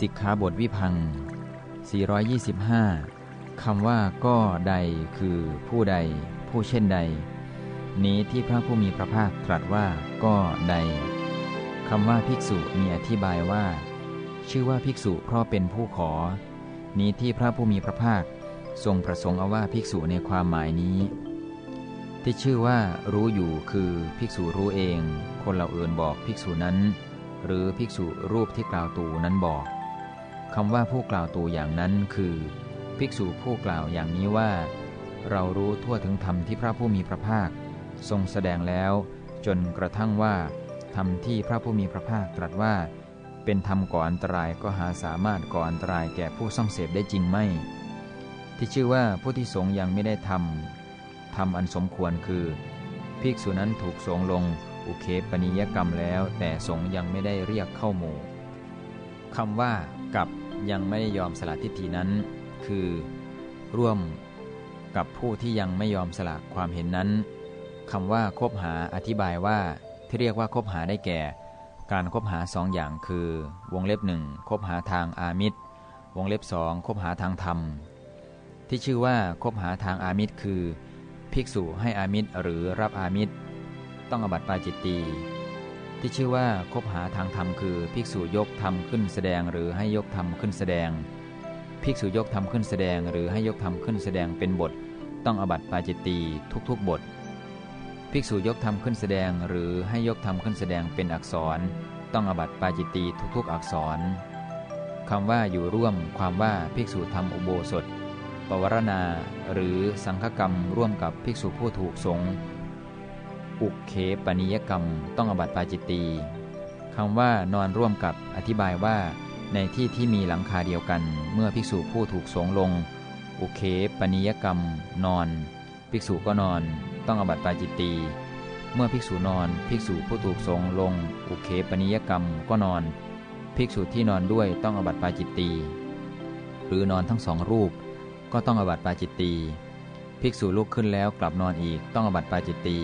สิกขาบทวิพัง 425 คำว่าก็ใดคือผู้ใด ผู้เช่นใด นี้ที่พระผู้มีพระภาคตรัสว่าก็ใดคำว่าภิกษุมีอธิบายว่า ชื่อว่าภิกษุเพราะเป็นผู้ขอ นี้ที่พระผู้มีพระภาคทรงประสงค์เอาว่าภิกษุในความหมายนี้ ที่ชื่อว่ารู้อยู่คือภิกษุรู้เอง คนเหล่าอื่นบอกภิกษุนั้น หรือภิกษุรูปที่กล่าวตูนั้นบอก คำว่าผู้กล่าวตูอย่างนั้นคือ ภิกษุผู้กล่าวอย่างนี้ว่า เรารู้ทั่วถึงธรรมที่พระผู้มีพระภาค ทรงแสดงแล้ว จนกระทั่งว่าธรรมที่พระผู้มีพระภาคตรัสว่า เป็นธรรมก่ออันตรายก็หาสามารถก่ออันตรายแก่ผู้ส่องเสพได้จริงไม่ ที่ชื่อว่าผู้ที่สงยังไม่ได้ทำทำอันสมควรคือ ภิกษุนั้นถูกสงลงอุเคปนิยกรรมแล้ว แต่สงยังไม่ได้เรียกเข้าหมู่ คำว่ากับยังไม่ได้ยอมสละทิฏฐินั้น คือ ร่วมกับผู้ที่ยังไม่ยอมสละความเห็นนั้นคำว่าคบหาอธิบายว่าที่เรียกว่าคบหาได้แก่ การคบหาสองอย่างคือ วงเล็บหนึ่งคบหาทางอามิตร วงเล็บสองคบหาทางธรรม ที่ชื่อว่าคบหาทางอามิตรคือ ภิกษุให้อามิตรหรือรับอามิตร ต้องอบัติปาจิตตี ที่ชื่อว่าคบหาทางธรรมคือภิกษุยกธรรมขึ้นแสดงหรือให้ยกธรรมขึ้นแสดง ภิกษุยกธรรมขึ้นแสดงหรือให้ยกธรรมขึ้นแสดงเป็นบท ต้องอบัติปาจิตตีทุกๆบท ภิกษุยกธรรมขึ้นแสดงหรือให้ยกธรรมขึ้นแสดงเป็นอักษร ต้องอบัติปาจิตตีทุกๆ อักษรคำว่าอยู่ร่วมความว่าภิกษุทำอุโบสถ ปวารณา หรือสังฆกรรมร่วมกับภิกษุผู้ถูกสงฆ์ อุเคปนิยกรรมต้องอบัติปาจิตตีคำว่านอนร่วมกับอธิบายว่า ในที่ที่มีหลังคาเดียวกัน เมื่อภิกษุผู้ถูกสงลง อุเคปนิยกรรม นอน ภิกษุก็นอน ต้องอบัติปาจิตตีเมื่อภิกษุนอน ภิกษุผู้ถูกสงลง อุเคปนิยกรรมก็นอน ภิกษุที่นอนด้วยต้องอบัติปาจิตตีหรือนอนทั้งสองรูป ก็ต้องอบัติปาจิตตีภิกษุลุกขึ้นแล้วกลับนอนอีกต้องอบัติปาจิตตี